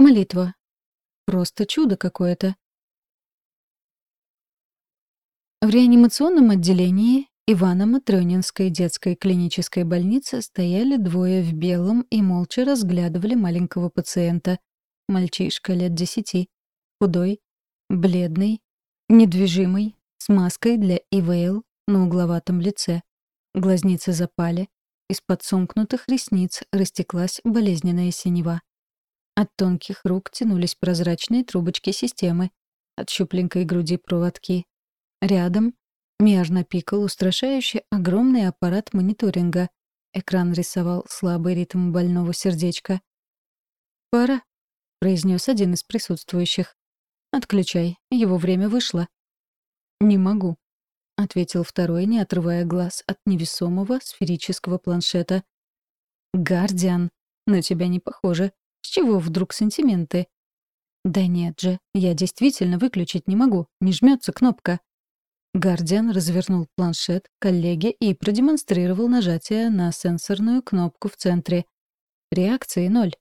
Молитва. Просто чудо какое-то. В реанимационном отделении Ивано-Матрёнинской детской клинической больницы стояли двое в белом и молча разглядывали маленького пациента. Мальчишка лет десяти. Худой, бледный, недвижимый, с маской для ИВЛ на угловатом лице. Глазницы запали, из-под сомкнутых ресниц растеклась болезненная синева. От тонких рук тянулись прозрачные трубочки системы, от щупленькой груди проводки. Рядом мерно пикал устрашающий огромный аппарат мониторинга. Экран рисовал слабый ритм больного сердечка. «Пора», — произнес один из присутствующих. «Отключай, его время вышло». «Не могу», — ответил второй, не отрывая глаз от невесомого сферического планшета. «Гардиан, на тебя не похоже. Чего вдруг сантименты?» «Да нет же, я действительно выключить не могу, не жмется кнопка». Гардиан развернул планшет коллеге и продемонстрировал нажатие на сенсорную кнопку в центре. Реакции ноль.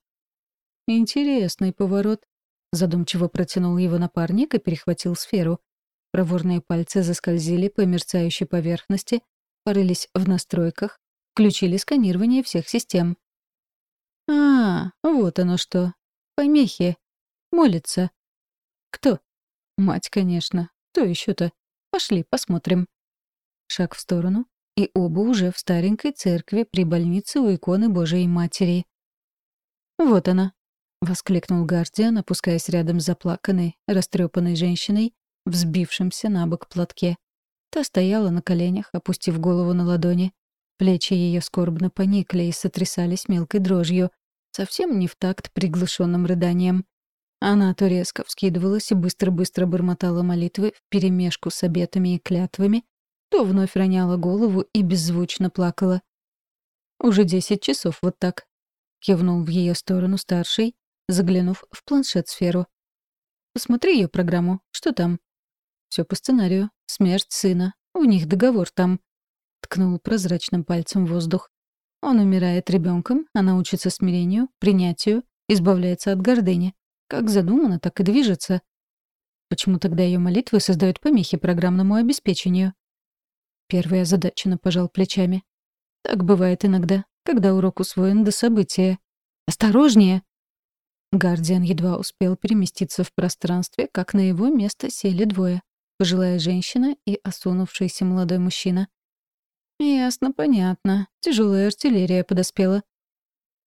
«Интересный поворот», — задумчиво протянул его напарник и перехватил сферу. Проворные пальцы заскользили по мерцающей поверхности, порылись в настройках, включили сканирование всех систем. «А, вот оно что. Помехи. Молится. Кто? Мать, конечно. Кто еще то Пошли, посмотрим. Шаг в сторону, и оба уже в старенькой церкви при больнице у иконы Божией Матери. «Вот она», — воскликнул Гардиан, опускаясь рядом с заплаканной, растрепанной женщиной, взбившимся на бок платке. Та стояла на коленях, опустив голову на ладони. Плечи ее скорбно поникли и сотрясались мелкой дрожью, совсем не в такт приглушенным рыданием. Она то резко вскидывалась и быстро-быстро бормотала молитвы вперемешку с обетами и клятвами, то вновь роняла голову и беззвучно плакала. «Уже десять часов вот так», — кивнул в ее сторону старший, заглянув в планшет-сферу. «Посмотри ее программу. Что там?» Все по сценарию. Смерть сына. У них договор там». Ткнул прозрачным пальцем воздух. Он умирает ребенком, она учится смирению, принятию, избавляется от гордыни. Как задумано, так и движется. Почему тогда ее молитвы создают помехи программному обеспечению? Первый озадаченно пожал плечами. Так бывает иногда, когда урок усвоен до события. «Осторожнее!» Гардиан едва успел переместиться в пространстве, как на его место сели двое. Пожилая женщина и осунувшийся молодой мужчина. «Ясно, понятно. Тяжелая артиллерия подоспела.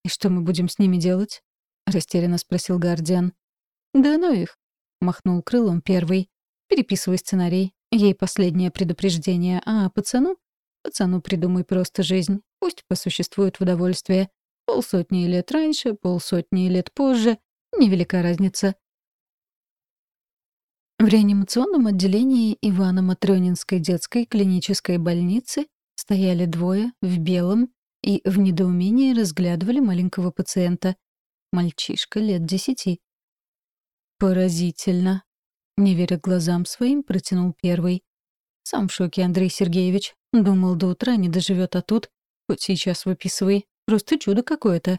И что мы будем с ними делать?» — растерянно спросил Гардиан. «Да ну их», — махнул крылом первый. «Переписывай сценарий. Ей последнее предупреждение. А пацану? Пацану придумай просто жизнь. Пусть посуществует в удовольствие. Полсотни лет раньше, полсотни лет позже. Невелика разница». В реанимационном отделении Ивано-Матрёнинской детской клинической больницы стояли двое в белом и в недоумении разглядывали маленького пациента — Мальчишка лет десяти. «Поразительно!» — не веря глазам своим, протянул первый. «Сам в шоке, Андрей Сергеевич. Думал, до утра не доживет, а тут... Хоть сейчас выписывай. Просто чудо какое-то!»